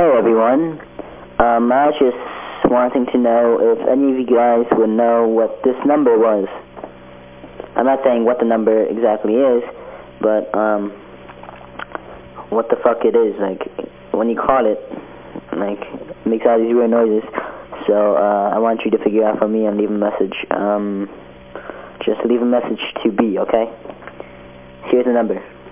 Hello, everyone, um, I was just wanting to know if any of you guys would know what this number was. I'm not saying what the number exactly is, but um, what the fuck it is. Like, when you call it, like, it makes all these weird noises. So uh, I want you to figure out for me and leave a message. Um, just leave a message to B, okay? Here's the number.